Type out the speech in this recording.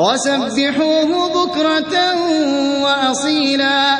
وسبحوه بكرة وأصيلا.